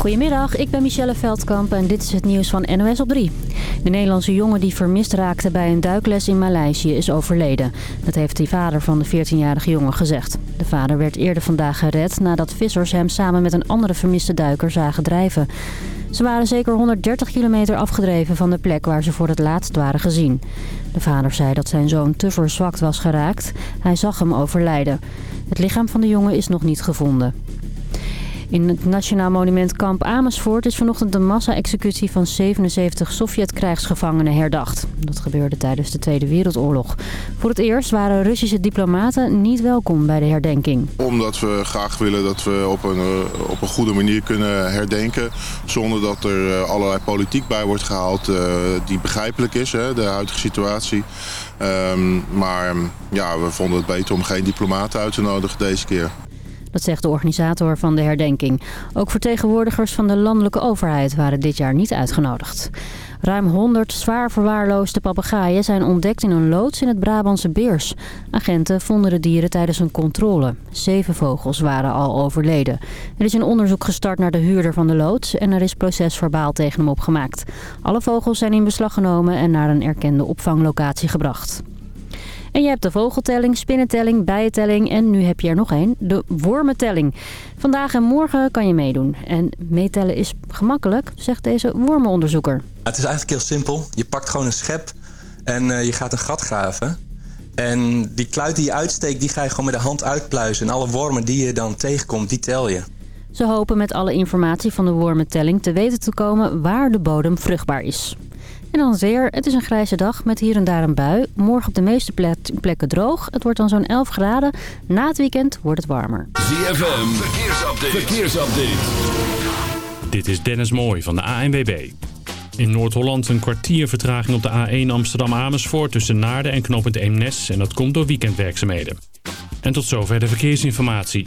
Goedemiddag, ik ben Michelle Veldkamp en dit is het nieuws van NOS op 3. De Nederlandse jongen die vermist raakte bij een duikles in Maleisië is overleden. Dat heeft de vader van de 14-jarige jongen gezegd. De vader werd eerder vandaag gered nadat vissers hem samen met een andere vermiste duiker zagen drijven. Ze waren zeker 130 kilometer afgedreven van de plek waar ze voor het laatst waren gezien. De vader zei dat zijn zoon te verzwakt was geraakt. Hij zag hem overlijden. Het lichaam van de jongen is nog niet gevonden. In het Nationaal Monument Kamp Amersfoort is vanochtend de massa-executie van 77 Sovjet-krijgsgevangenen herdacht. Dat gebeurde tijdens de Tweede Wereldoorlog. Voor het eerst waren Russische diplomaten niet welkom bij de herdenking. Omdat we graag willen dat we op een, eh, op een goede manier kunnen herdenken. Zonder dat er eh, allerlei politiek bij wordt gehaald uh, die begrijpelijk is, hè, de huidige situatie. Um, maar ja, we vonden het beter om geen diplomaten uit te nodigen deze keer. Dat zegt de organisator van de herdenking. Ook vertegenwoordigers van de landelijke overheid waren dit jaar niet uitgenodigd. Ruim 100 zwaar verwaarloosde papegaaien zijn ontdekt in een loods in het Brabantse Beers. Agenten vonden de dieren tijdens een controle. Zeven vogels waren al overleden. Er is een onderzoek gestart naar de huurder van de loods en er is procesverbaal tegen hem opgemaakt. Alle vogels zijn in beslag genomen en naar een erkende opvanglocatie gebracht. En je hebt de vogeltelling, spinnentelling, bijentelling en nu heb je er nog één, de wormentelling. Vandaag en morgen kan je meedoen. En meetellen is gemakkelijk, zegt deze wormenonderzoeker. Het is eigenlijk heel simpel. Je pakt gewoon een schep en uh, je gaat een gat graven. En die kluit die je uitsteekt, die ga je gewoon met de hand uitpluizen. En alle wormen die je dan tegenkomt, die tel je. Ze hopen met alle informatie van de wormentelling te weten te komen waar de bodem vruchtbaar is. En dan weer. Het is een grijze dag met hier en daar een bui. Morgen op de meeste plekken droog. Het wordt dan zo'n 11 graden. Na het weekend wordt het warmer. ZFM, verkeersupdate. verkeersupdate. Dit is Dennis Mooij van de ANWB. In Noord-Holland een kwartier vertraging op de A1 Amsterdam-Amersfoort... tussen Naarden en knooppunt Eemnes. En dat komt door weekendwerkzaamheden. En tot zover de verkeersinformatie.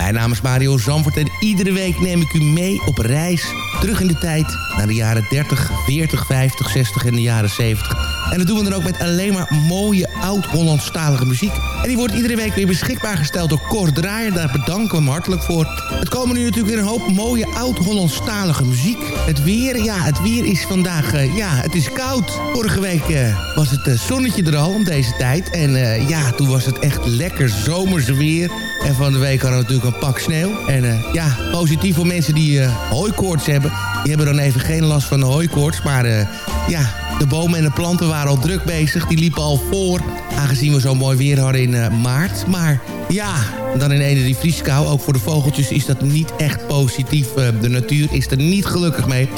Mijn naam is Mario Zandvoort en iedere week neem ik u mee op reis terug in de tijd naar de jaren 30, 40, 50, 60 en de jaren 70. En dat doen we dan ook met alleen maar mooie oud-Hollandstalige muziek. En die wordt iedere week weer beschikbaar gesteld door Cor Draaier. Daar bedanken we hem hartelijk voor. Het komen nu natuurlijk weer een hoop mooie oud-Hollandstalige muziek. Het weer, ja, het weer is vandaag, eh, ja, het is koud. Vorige week eh, was het eh, zonnetje er al om deze tijd. En ja, toen was het echt lekker zomerse weer. En van de week hadden we natuurlijk pak sneeuw. En eh, ja, positief voor mensen die eh hooikoorts hebben. Die hebben dan even geen last van de hooikoorts. Maar eh, ja, de bomen en de planten waren al druk bezig. Die liepen al voor, aangezien we zo mooi weer hadden in maart. Maar ja, dan in ene die vrieskou. Ook voor de vogeltjes is dat niet echt positief. De natuur is er niet gelukkig mee.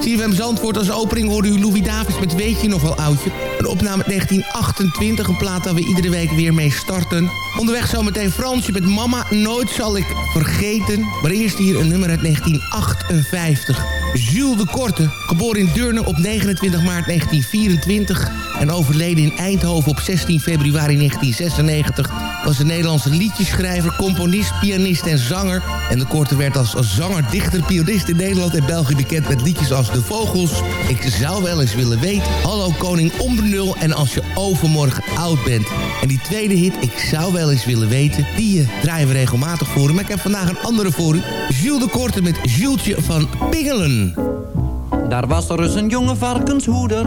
CFM Zandvoort als opening hoorde u Louis Davis met Weet je nog wel oudje. Een opname uit 1928, een plaat waar we iedere week weer mee starten. Onderweg zometeen Fransje met Mama, nooit zal ik vergeten. Maar eerst hier een nummer uit 1958. Jules de Korte, geboren in Deurne op 29 maart 1924... en overleden in Eindhoven op 16 februari 1996... was een Nederlandse liedjeschrijver, componist, pianist en zanger. En de Korte werd als, zanger, dichter, pianist in Nederland en België bekend... met liedjes als De Vogels, Ik zou wel eens willen weten... Hallo Koning Onbenul en Als je overmorgen oud bent. En die tweede hit, Ik zou wel eens willen weten... die eh, draaien we regelmatig voor u. Maar ik heb vandaag een andere voor u. Jules de Korte met Julesje van Pingelen. Daar was er eens een jonge varkenshoeder.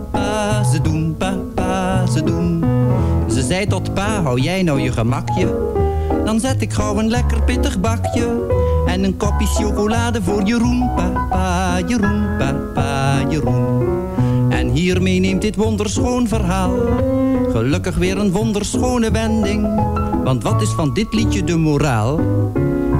ze doen, papa, ze doen. Ze zei tot pa, hou jij nou je gemakje? Dan zet ik gauw een lekker pittig bakje. En een kopje chocolade voor Jeroen, papa, Jeroen, papa, Jeroen. En hiermee neemt dit wonderschoon verhaal gelukkig weer een wonderschone wending. Want wat is van dit liedje de moraal?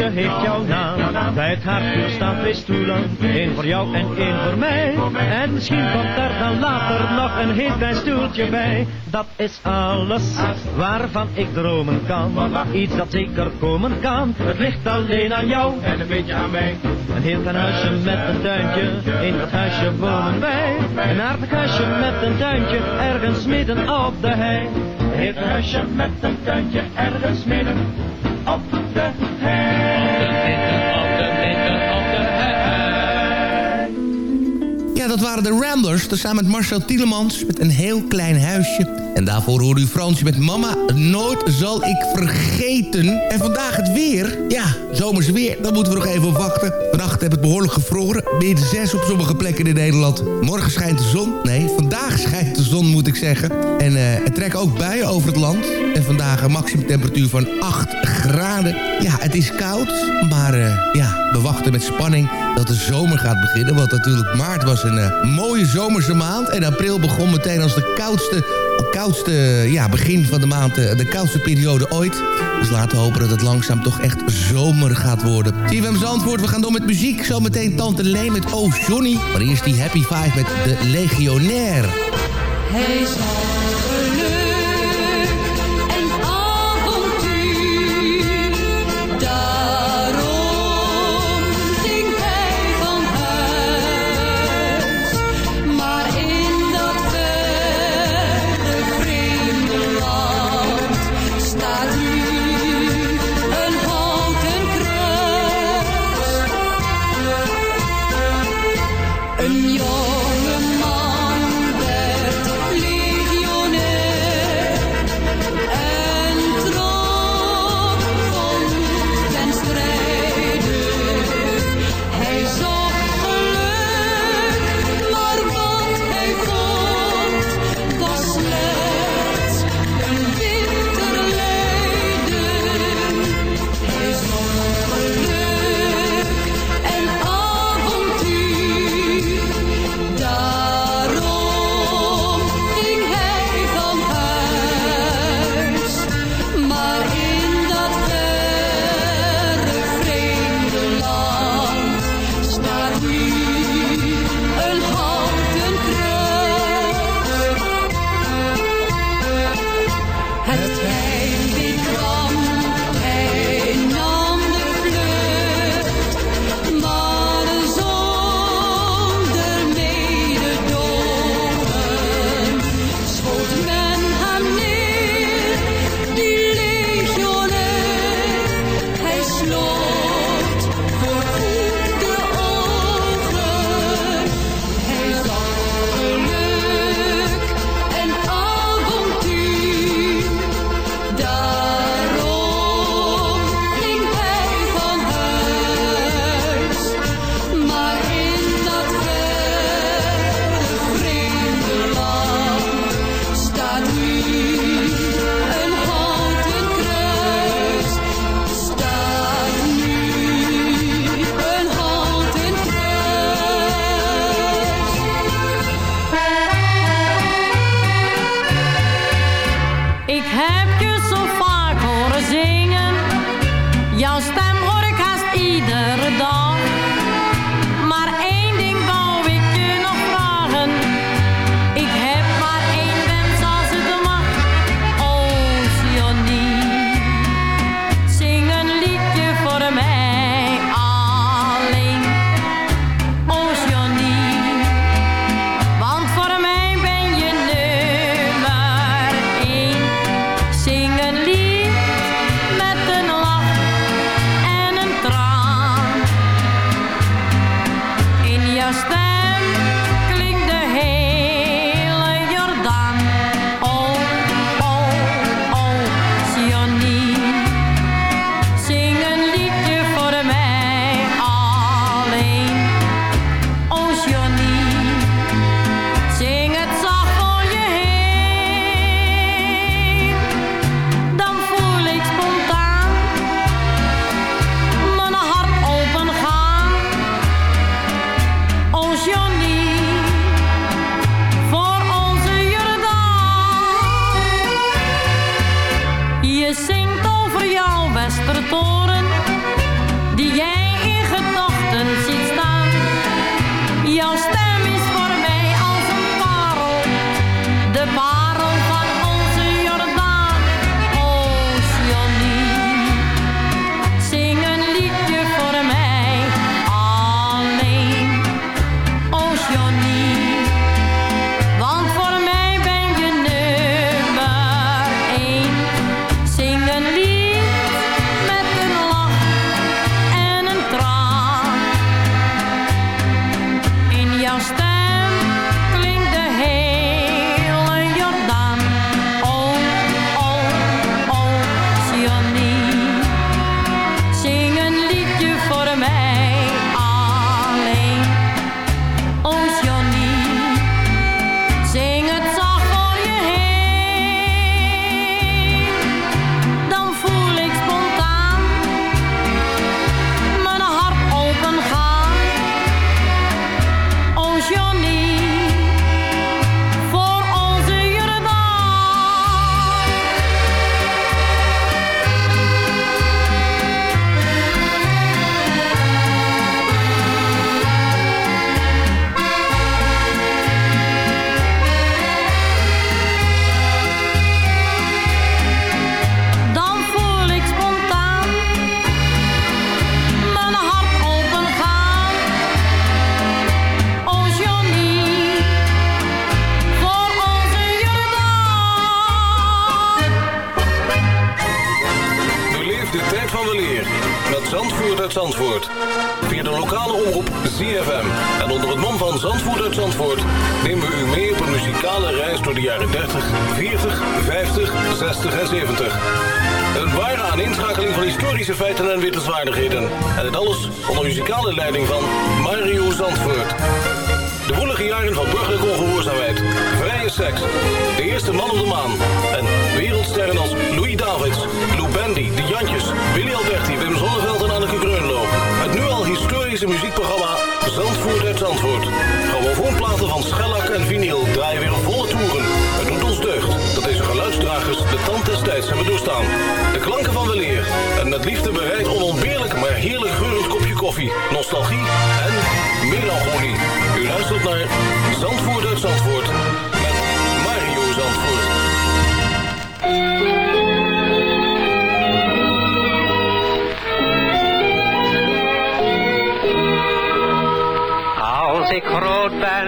Meisje heeft jouw naam. Bij het haardvuur staan twee stoelen, één voor jou en één voor mij. En misschien komt er dan later nog een heel klein stoeltje bij. Dat is alles waarvan ik dromen kan. Iets dat zeker komen kan. Het ligt alleen aan jou en een beetje aan mij. Een heel klein huisje met een tuintje, in dat huisje wonen wij. Een aardig huisje met een tuintje, ergens midden op de hei. Een heel huisje met een tuintje, ergens midden op de dat waren de Ramblers, samen met Marcel Tielemans met een heel klein huisje. En daarvoor hoorde u Fransje met Mama, nooit zal ik vergeten. En vandaag het weer. Ja, zomers weer, daar moeten we nog even wachten. Vannacht heb het behoorlijk gevroren. Min 6 op sommige plekken in Nederland. Morgen schijnt de zon. Nee, vandaag schijnt de zon moet ik zeggen. En uh, het trekken ook buien over het land. En vandaag een maximumtemperatuur van 8 graden. Ja, het is koud, maar uh, ja, we wachten met spanning dat de zomer gaat beginnen. Want natuurlijk maart was een uh, mooie zomerse maand. En april begon meteen als de koudste koudste ja, begin van de maand, de koudste periode ooit. Dus laten we hopen dat het langzaam toch echt zomer gaat worden. CFM Zandvoort, we gaan door met muziek. Zometeen Tante Lee met Oh Johnny. Maar eerst die Happy Five met de Legionair. Hij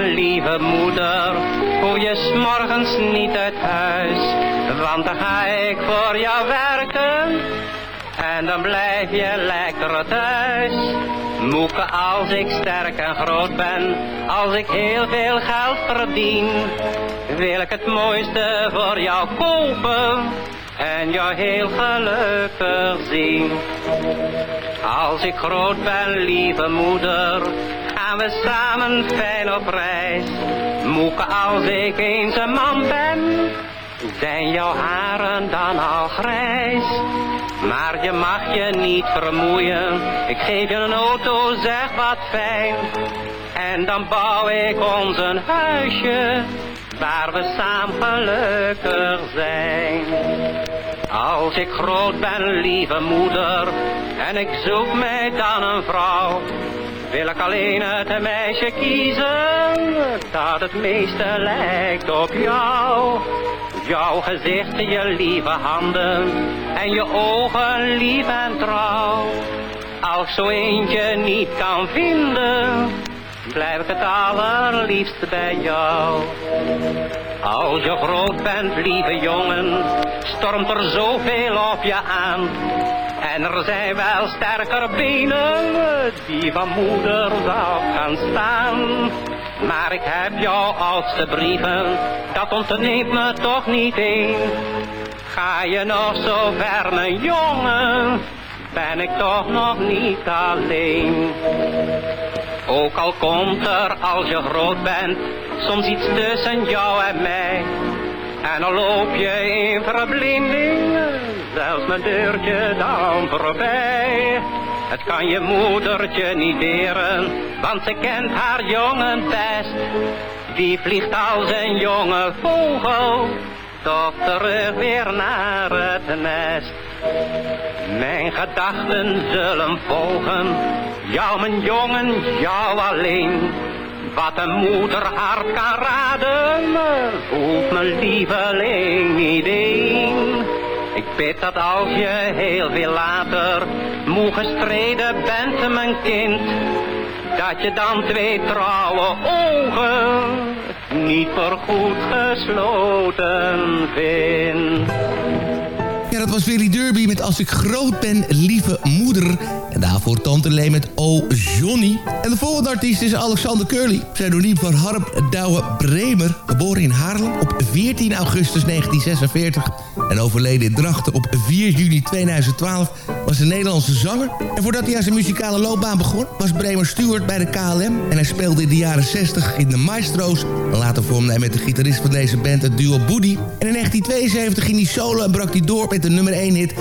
lieve moeder, hoef je s'morgens niet uit huis. Want dan ga ik voor jou werken en dan blijf je lekker thuis. Moeke, als ik sterk en groot ben, als ik heel veel geld verdien, wil ik het mooiste voor jou kopen en jou heel gelukkig zien. Als ik groot ben, lieve moeder, we samen fijn op reis. Moeke, als ik eens een man ben, zijn jouw haren dan al grijs. Maar je mag je niet vermoeien, ik geef je een auto, zeg wat fijn. En dan bouw ik ons een huisje, waar we samen gelukkig zijn. Als ik groot ben, lieve moeder, en ik zoek mij dan een vrouw, wil ik alleen het meisje kiezen dat het meeste lijkt op jou. Jouw gezicht, je lieve handen en je ogen lief en trouw. Als zo eentje niet kan vinden, blijf ik het allerliefst bij jou. Als je groot bent, lieve jongen, stormt er zoveel op je aan. En er zijn wel sterker benen die van moeder zou gaan staan. Maar ik heb jouw oudste brieven, dat ontneemt me toch niet één. Ga je nog zo ver, mijn jongen, ben ik toch nog niet alleen. Ook al komt er als je groot bent, soms iets tussen jou en mij. En al loop je in verblinding, zelfs mijn deurtje dan voorbij. Het kan je moedertje niet deren, want ze kent haar jongen best. Die vliegt als een jonge vogel, toch terug weer naar het nest. Mijn gedachten zullen volgen, jou mijn jongen, jou alleen. Wat een moeder hart kan raden, voelt mijn lieveling niet één. Ik bid dat als je heel veel later moe gestreden bent, mijn kind, dat je dan twee trouwe ogen niet voorgoed gesloten vindt. Ja, dat was Willy Derby met Als ik groot ben, lieve moeder. En daarvoor Tante Lee met O Johnny. En de volgende artiest is Alexander Curly. Pseudoniem van Harp Douwe Bremer. Geboren in Haarlem op 14 augustus 1946. En overleden in Drachten op 4 juni 2012. Was een Nederlandse zanger. En voordat hij aan zijn muzikale loopbaan begon... was Bremer steward bij de KLM. En hij speelde in de jaren 60 in de Maestro's. Later vormde hij met de gitarist van deze band het duo Boody. En in 1972 ging hij solo en brak hij door met de nummer 1 hit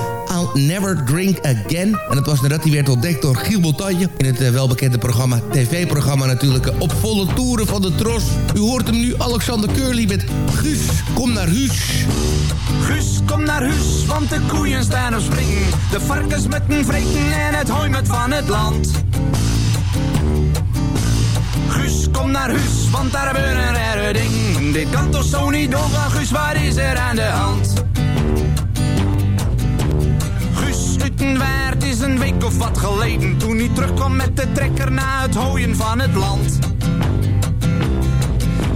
Never Drink Again. En dat was nadat hij werd ontdekt door Giel Boltanje... in het eh, welbekende programma, tv-programma natuurlijk... eh, op volle toeren van de Tros. U hoort hem nu, Alexander Curly met Guus, kom naar huis. Guus, kom naar huis, want de koeien staan op springen. De varkens met een vreten en het hooi met van het land. Guus, kom naar huis, want daar gebeuren rare dingen. Dit kan toch zo niet doorgaan, Guus, wat is er aan de hand? Guus Utenwaard is een week of wat geleden Toen hij terugkwam met de trekker na het hooien van het land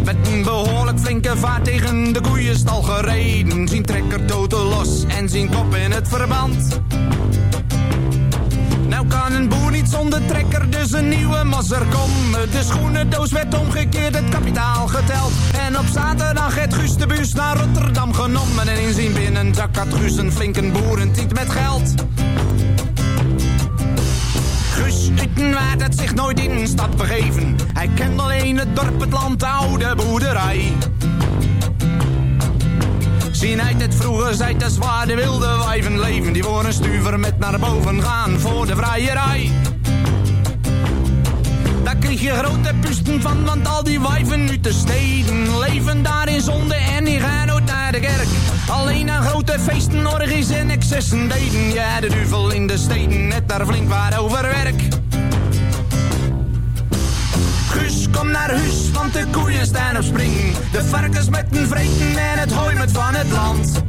Met een behoorlijk flinke vaart tegen de koeienstal gereden Zien trekker totaal los en zien kop in het verband Nou kan een boer niet zonder trekker, dus een nieuwe masser komen. De schoenendoos werd omgekeerd, het kapitaal geteld. En op zaterdag het Guus de bus naar Rotterdam genomen. En in zijn binnenzak had Guus een flinke boerentiet met geld. Utenwaard had zich nooit in stad begeven. Hij kent alleen het dorp, het land, de oude boerderij. Zien uit het vroeger zijt de zwaar de wilde wijven leven. Die voor een stuver met naar boven gaan voor de vrijerij. Daar kreeg je grote pusten van, want al die wijven nu te steden leven daar in zonde en die gaan nooit naar de kerk. Alleen aan grote feesten, orgies en excessen deden. Ja, de duvel in de steden, net daar flink waar over werk. Naar huis, want de koeien staan op spring. De varkens met een vreten en het hooi met van het land.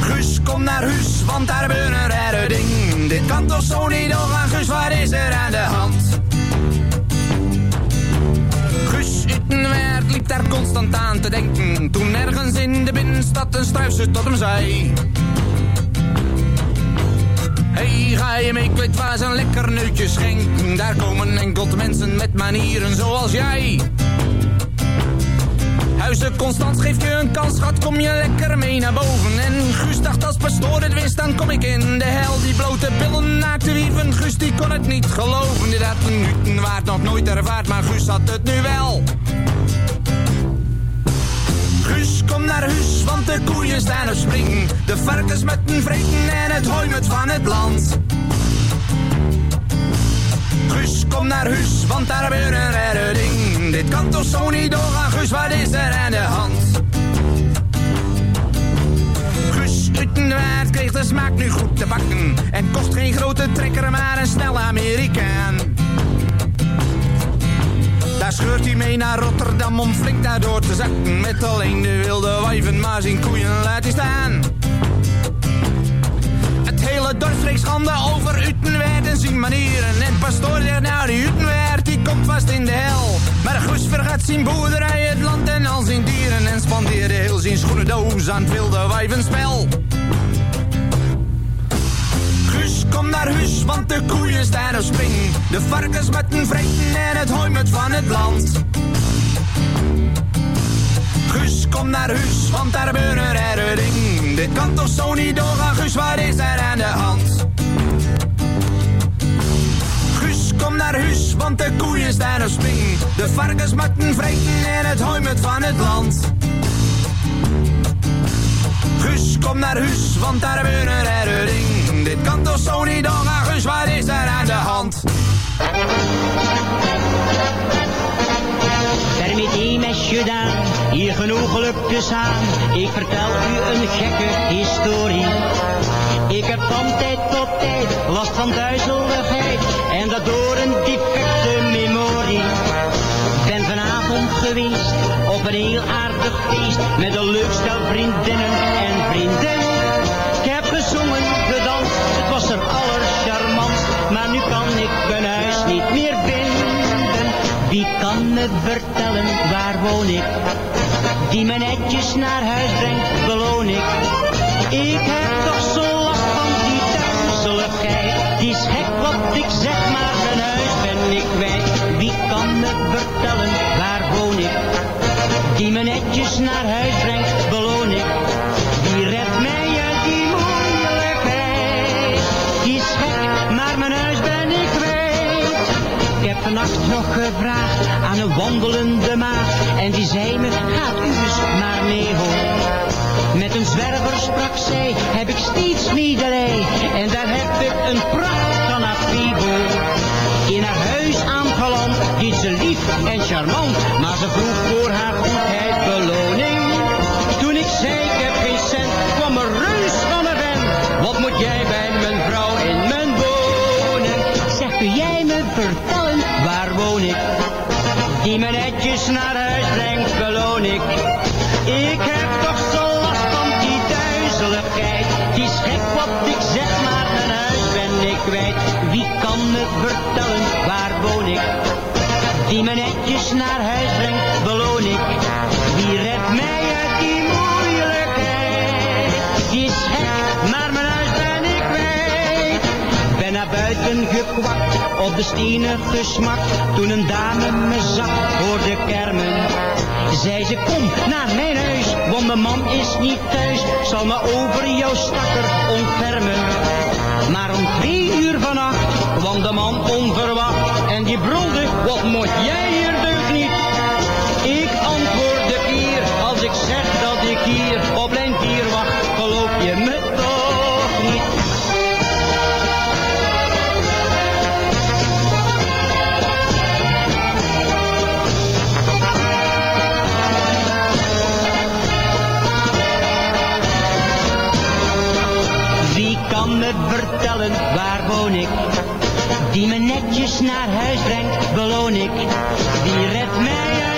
Guus, kom naar huis, want daar gebeurt een rare ding. Dit kan toch zo niet doorgaan, Guus, wat is er aan de hand? Guus Utenwaard liep daar constant aan te denken. Toen ergens in de binnenstad een struisje tot hem zei. Hey, ga je mee kwijt waar een lekker neutje schenken? Daar komen enkel mensen met manieren zoals jij. Huizen Constant geeft je een kans, schat, kom je lekker mee naar boven. En Guus dacht als pastoor het wist, dan kom ik in de hel. Die blote billen naakte wieven, Guus die kon het niet geloven. Dit had een Newton waard nog nooit ervaard, maar Guus had het nu wel. Guus, kom naar huis, want de koeien staan op spring. De varkens met een vreten en het van het land. Guus, kom naar huis, want daar gebeurt een rare ding. Dit kan toch zo niet doorgaan, Guus, wat is er aan de hand? Guus Utenwaard kreeg de smaak nu goed te bakken. En kocht geen grote trekker, maar een snelle Amerikaan. Daar scheurt hij mee naar Rotterdam om flink daardoor te zakken. Met alleen de wilde wijven, maar zijn koeien laat hij staan. Hele dorp schande over Utenwaard en zijn manieren. En pastoor zegt nou, die Utenwaard die komt vast in de hel. Maar Guus vergat zijn boerderij, het land en al zijn dieren. En spandeerde heel zijn schoenendoos aan het wilde wijvenspel. Guus, kom naar huis, want de koeien staan op spring. De varkens met een vreten en het hooi met van het land. Guus, kom naar huis, want daar gebeurt een rare ding. Dit kan toch zo niet doorgaan, Guus, wat is er aan de hand? Guus, kom naar huis, want de koeien staan op spring. De varkens met een vreten en het hooi met van het land. Guus, kom naar huis, want daar gebeurt een rare ding. Dit kan toch zo niet doorgaan, Guus, wat is er aan de hand? Permitteer mesje dan, hier genoeg gelukjes aan. Ik vertel u een gekke historie. Ik heb van tijd tot tijd last van duizeligheid. En dat door een defecte memorie. Ben vanavond geweest op een heel aardig feest. Met een leuk stel vriendinnen en vrienden. Kan me vertellen, waar woon ik? Die me netjes naar huis brengt, beloon ik. Ik heb toch zo last van die duizeligheid. Die is gek wat ik zeg, maar mijn huis ben ik kwijt. Wie kan me vertellen, waar woon ik? Die me netjes naar huis brengt, beloon ik. Vannacht nog gevraagd aan een wandelende maag. En die zei me, gaat u eens maar mee hoor. Met een zwerver sprak zij, heb ik steeds medelij. En daar heb ik een pracht van haar Fibo. In haar huis aangeland, deed ze lief en charmant. Maar ze vroeg voor haar goedheid beloning. Toen ik zei, ik heb geen cent, kwam een reus van een vent. Wat moet jij bij mijn vrouw in mijn woning? Zeg, kun jij me waar woon ik? Die me netjes naar huis brengt, beloon ik. Ik heb toch zo last van die duizeligheid. Die gek wat ik zeg, maar mijn huis ben ik kwijt. Wie kan me vertellen, waar woon ik? Die me netjes naar huis brengt, beloon ik. Wie redt mij buiten gekwakt, op de stenen gesmakt. Toen een dame me zag voor de kermen. Zei ze, kom naar mijn huis, want mijn man is niet thuis. Zal me over jouw stakker ontfermen. Maar om twee uur vannacht kwam de man onverwacht. En die brulde, wat moet jij hier deugd niet? Ik antwoord de keer, als ik zeg dat ik hier Die me netjes naar huis brengt, beloon ik. Wie redt mij uit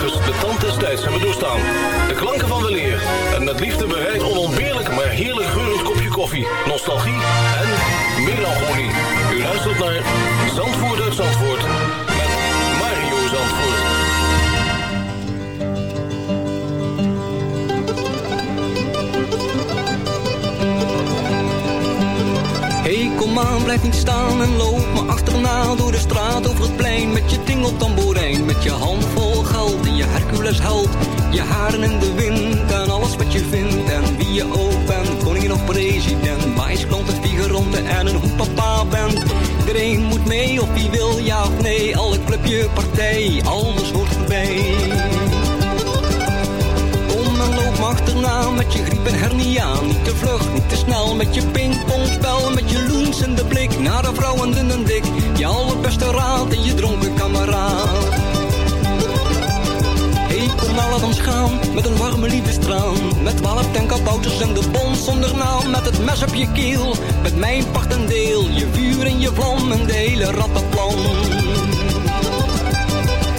De tand des tijds hebben doorstaan. De klanken van weleer en met liefde bereid onontbeerlijk maar heerlijk geurend kopje koffie, nostalgie en melancholie. U luistert naar Zandvoort uit Zandvoort met Mario Zandvoort. Hey, kom aan, blijf niet staan en loop me achterna door de straat over het plein met je tingeltamboerijn, met je hand vol geld en je Hercules held, je haren in de wind en alles wat je vindt en wie je ook bent, koningin of president, wijsklant en figuranten en een hoe papa bent. Iedereen moet mee of wie wil ja of nee, alle clubje, partij, alles hoort erbij. Kom en loop achterna met je griep en hernia. Niet te vlug, niet te snel met je pingpongspel. Met je loens en de blik naar de vrouwen dun en dik. Je allerbeste raad en je dronken kameraad. Nou laat ons gaan met een warme liefdestraan. Met twaalf en de bons zonder naam. Met het mes op je keel, met mijn pacht en deel. Je vuur en je vlam en de hele rattenplan.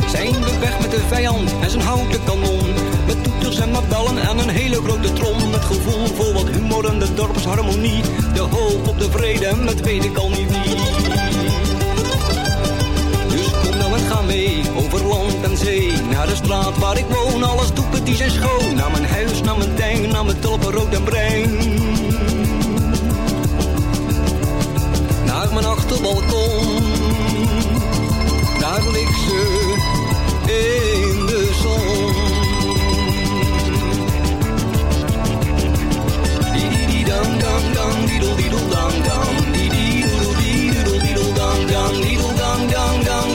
Zijn we weg met de vijand en zijn houten kanon. Met toeters en mabellen en een hele grote trom. Het gevoel voor wat humor en de dorpsharmonie. De hoop op de vrede, met weet ik al niet wie. Over land en zee. Naar de straat waar ik woon, alles doepeties en schoon. Naar mijn huis, naar mijn tuin, naar mijn tulpen rood en bruin. Naar mijn achterbalkon, daar ligt ze in de zon. Dang dang dang, dang dang, dang dang, dang dang dang,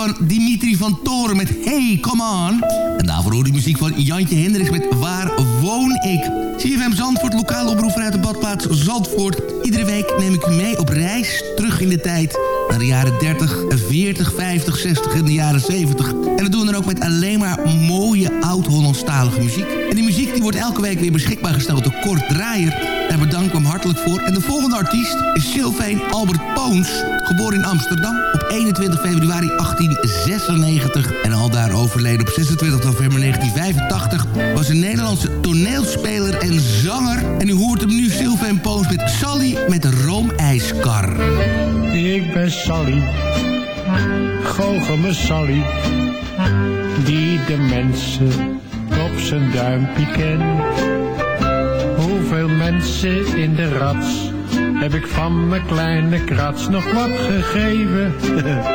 van Dimitri van Toren met Hey, Come On. En daarvoor hoorde je muziek van Jantje Hendricks met Waar Woon Ik. CFM Zandvoort, lokale omroep vanuit de badplaats Zandvoort. Iedere week neem ik u mee op reis terug in de tijd... naar de jaren 30, 40, 50, 60 en de jaren 70. En dat doen we dan ook met alleen maar mooie oud-Hollandstalige muziek. En die muziek die wordt elke week weer beschikbaar gesteld door Kort Draaier... Daar bedanken voor. En de volgende artiest is Sylvain Albert Poons. Geboren in Amsterdam op 21 februari 1896. En al daar overleden op 26 november 1985. Was een Nederlandse toneelspeler en zanger. En u hoort hem nu Sylvain Poons met Sally met de roomijskar. Ik ben Sally, goochel Sally, die de mensen op zijn duimpje kent. Hoeveel mensen in de rats heb ik van mijn kleine krats nog wat gegeven?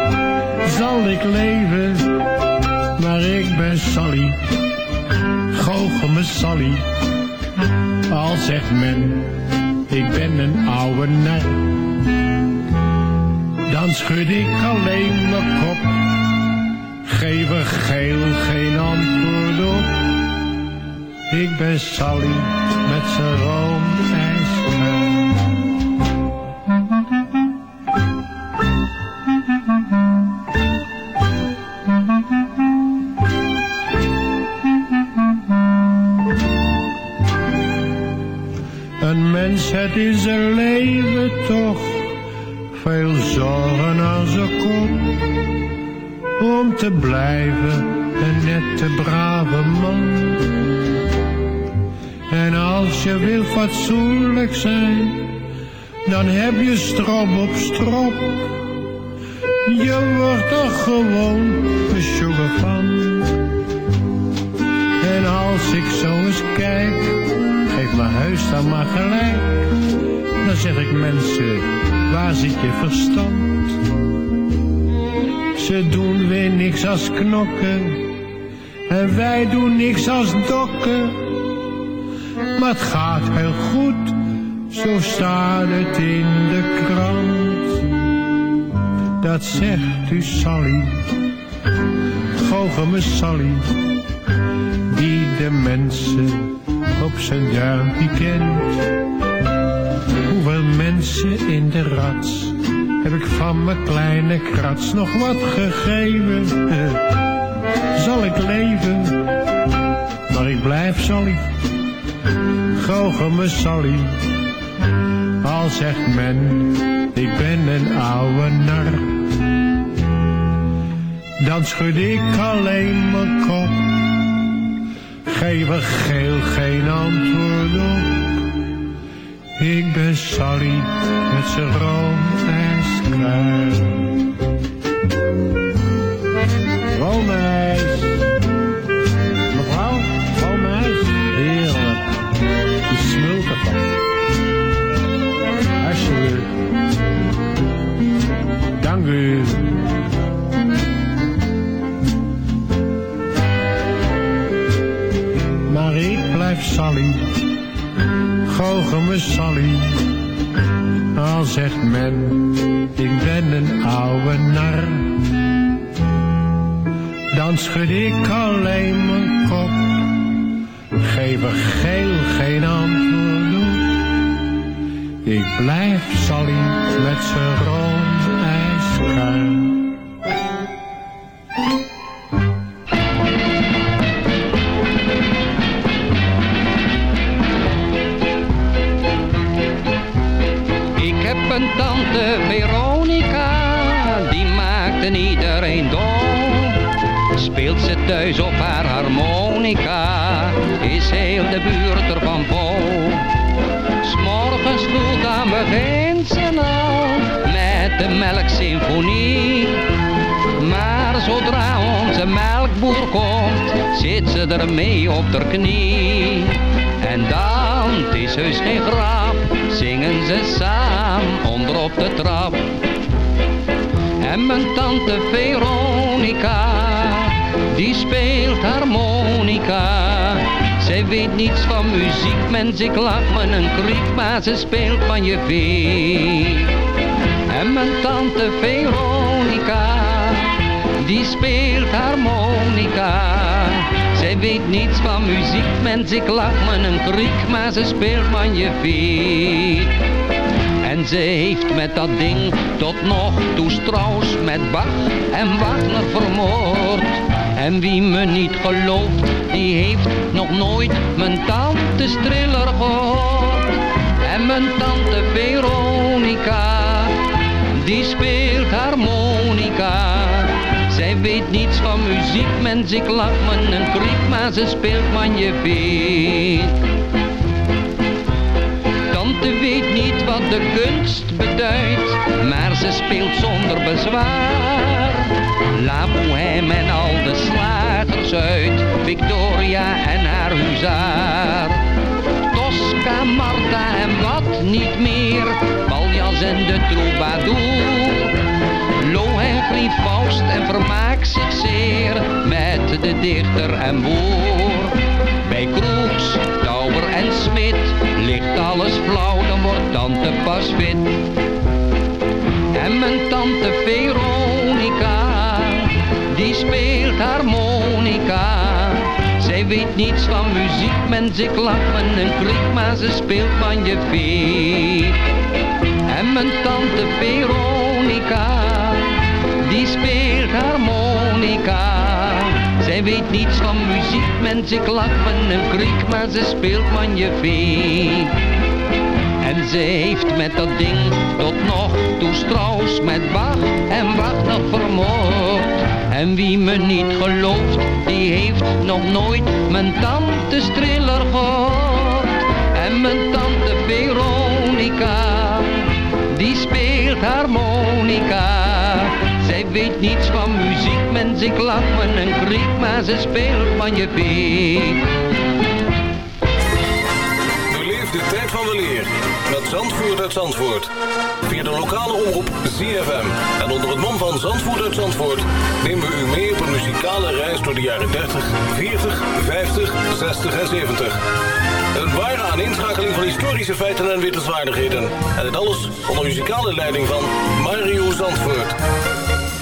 Zal ik leven, maar ik ben Sally, goochel Sally. Al zegt men, ik ben een oude nar dan schud ik alleen mijn kop. Geef er geel geen antwoord op. Ik ben Sally met zijn roomijsker. Een mens, het is zijn leven toch veel zorgen aan zijn kop. Om te blijven een nette brave man. En als je wil fatsoenlijk zijn, dan heb je strop op strop. Je wordt er gewoon besjoegen van. En als ik zo eens kijk, geef mijn huis dan maar gelijk. Dan zeg ik mensen, waar zit je verstand? Ze doen weer niks als knokken en wij doen niks als dokken. Maar het gaat heel goed, zo staat het in de krant. Dat zegt u Sally, goochel me Sally, die de mensen op zijn duimpje kent. Hoeveel mensen in de rats heb ik van mijn kleine krats nog wat gegeven? Zal ik leven, maar ik blijf goochel me Sally. Al zegt men, ik ben een oude nar. Dan schud ik alleen mijn kop, geef er geel geen antwoord op. Ik ben Sally met zijn roomijskruis. Roomijs. Blijf Sally goochel me Sally. Al zegt men, ik ben een oude nar. Dan schud ik alleen mijn kop. Geef geel geen antwoord. Ik blijf Sally met zijn roomijskruis. Ik thuis op haar harmonica, is heel de buurt ervan vol. S'morgens vroeg dan begint ze al, met de melksymfonie. Maar zodra onze melkboer komt, zit ze ermee op haar knie. En dan, het is heus geen grap, zingen ze samen onder op de trap. En mijn tante Veronica, die speelt harmonica. Zij weet niets van muziek, mens, ik lach me een kriek, maar ze speelt van je vee. En mijn tante Veronica, die speelt harmonica. Zij weet niets van muziek, mens, ik lach me een kriek, maar ze speelt van je vee. En ze heeft met dat ding tot nog toe Strauss met Bach en Wagner vermoord. En wie me niet gelooft, die heeft nog nooit mijn tante Striller gehoord. En mijn tante Veronica, die speelt harmonica. Zij weet niets van muziek, mens, ik lach me een kriek, maar ze speelt. Tante de kunst beduidt, maar ze speelt zonder bezwaar. La Bohème en al de slagers uit, Victoria en haar huzaar. Tosca, Marta en wat niet meer, Paljas en de troubadour. Lohengrin, Faust en vermaakt zich zeer, met de dichter en boer. Bij Kroeks, En ligt alles flauw, dan wordt tante pas fit. En mijn tante Veronica, die speelt harmonica. Zij weet niets van muziek, mens, ik lach me een kriek, maar ze speelt magnifiek. En mijn tante Veronica, die speelt harmonica. Zij weet niets van muziek, mens, ik lach me een kriek, maar ze speelt magnifiek. En ze heeft met dat ding tot nog toe Strauss met Bach en Wagner vermoord. En wie me niet gelooft, die heeft nog nooit mijn tante Striller gehoord. En mijn tante Veronica, die speelt harmonica. Zij weet niets van muziek, mens, ik lach me een kriek, maar ze speelt magnifiek. Beleef de tijd van de leer met Zandvoort uit Zandvoort. Via de lokale omroep ZFM. En onder het mom van Zandvoort uit Zandvoort nemen we u mee op een muzikale reis door de jaren 30, 40, 50, 60 en 70. Een ware aaninschakeling van historische feiten en wittelswaardigheden. En het alles onder muzikale leiding van Mario Zandvoort.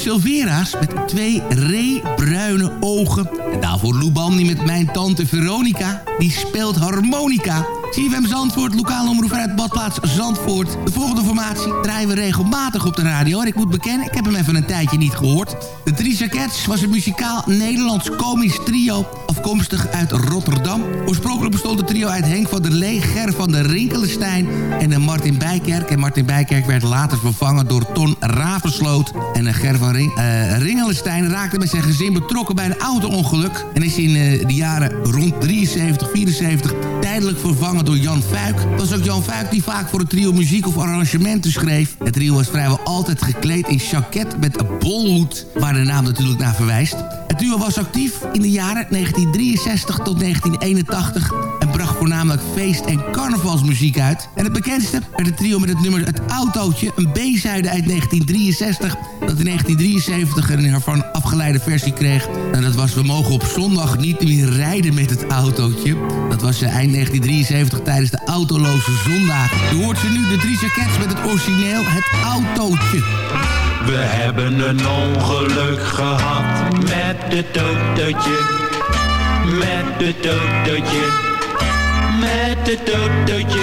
Silvera's met twee reebruine ogen. En daarvoor Lou Bandy met Mijn Tante Veronica. Die speelt harmonica. CFM Zandvoort, lokale omroep badplaats Zandvoort. De volgende formatie draaien we regelmatig op de radio. En ik moet bekennen, ik heb hem even een tijdje niet gehoord. De Drie Cats was een muzikaal Nederlands komisch trio... afkomstig uit Rotterdam. Oorspronkelijk bestond het trio uit Henk van der Lee, Ger van der Rinkelenstein... en Martin Bijkerk. En Martin Bijkerk werd later vervangen door Ton Ravensloot. En eh, Ger van Ring, eh, Ringelenstein raakte met zijn gezin betrokken bij een auto-ongeluk... en is in eh, de jaren rond 73, 74 tijdelijk vervangen door Jan Fuik. Het was ook Jan Fuik die vaak voor het trio muziek of arrangementen schreef. Het trio was vrijwel altijd gekleed in jacket met een bolhoed, waar de naam natuurlijk naar verwijst. Het duo was actief in de jaren 1963 tot 1981 en bracht voornamelijk feest- en carnavalsmuziek uit. En het bekendste werd het trio met het nummer Het Autootje, een B-zijde uit 1963, dat in 1973 een ervan afgeleide versie kreeg. En dat was We mogen op zondag niet meer rijden met het autootje. Dat was eh, eind 1973 tijdens de autoloze zondag. Je hoort ze nu, de drie Cats met het origineel Het Autootje. We hebben een ongeluk gehad met het autootje. Met het autootje. Met het autootje.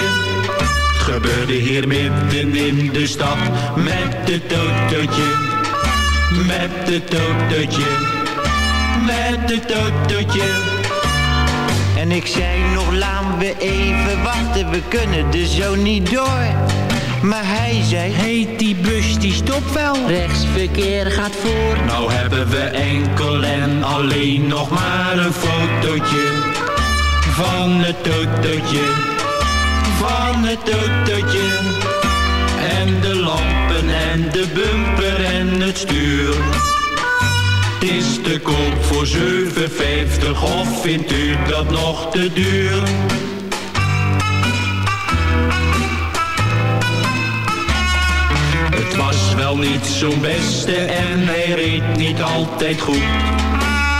Gebeurde hier midden in de stad met het autootje. Met het autootje. Met het autootje. En ik zei nog, laten we even wachten, we kunnen er zo niet door. Maar hij zei, heet die bus die stopt wel. Rechtsverkeer gaat voor. Nou hebben we enkel en alleen nog maar een fotootje van het autootje, van het autootje. En de lampen en de bumper en het stuur. Het is te koop voor 7,50 of vindt u dat nog te duur? Het was wel niet zo'n beste en hij reed niet altijd goed.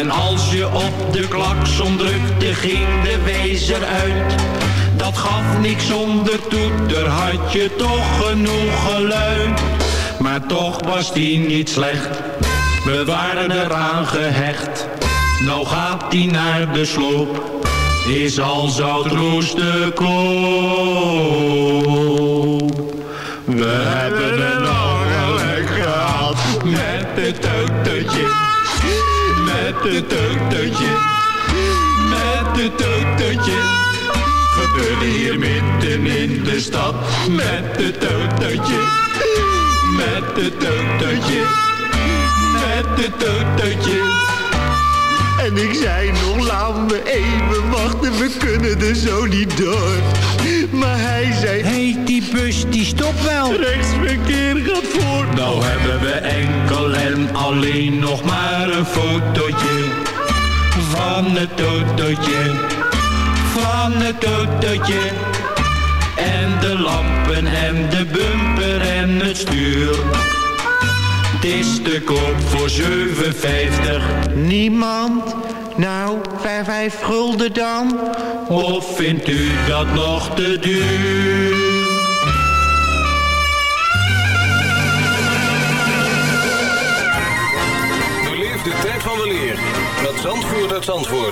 En als je op de klakson drukte, ging de wezer uit. Dat gaf niks zonder toeter, had je toch genoeg geluid. Maar toch was die niet slecht, we waren eraan gehecht. Nou gaat die naar de sloop, is al zout roest de koop. We hebben een ongeluk gehad met het autootje, met het autootje, met het autootje. Gebeurde hier midden in de stad met het autootje, met het autootje, met het autootje. En ik zei nog, laat me even wachten, we kunnen er zo niet door. Maar hij zei, heet die bus die stopt wel. Rechtsverkeer gaat voor. Nou hebben we enkel en alleen nog maar een fotootje van het autootje, van het autootje. En de lampen en de bumper en het stuur. Het is te koop voor 7,50. Niemand? Nou, vijf, vijf gulden dan? Of vindt u dat nog te duur? Beleef de tijd van de leer met Zandvoort uit Zandvoort.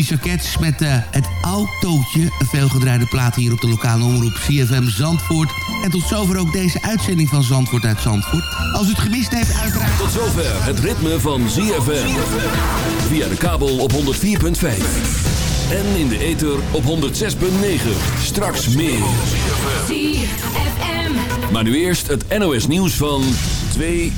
Die Sockets met uh, het autootje. Een veelgedraaide plaat hier op de lokale omroep CFM Zandvoort. En tot zover ook deze uitzending van Zandvoort uit Zandvoort. Als u het gemist heeft, uiteraard... Tot zover het ritme van ZFM. Via de kabel op 104.5. En in de ether op 106.9. Straks meer. Maar nu eerst het NOS nieuws van 2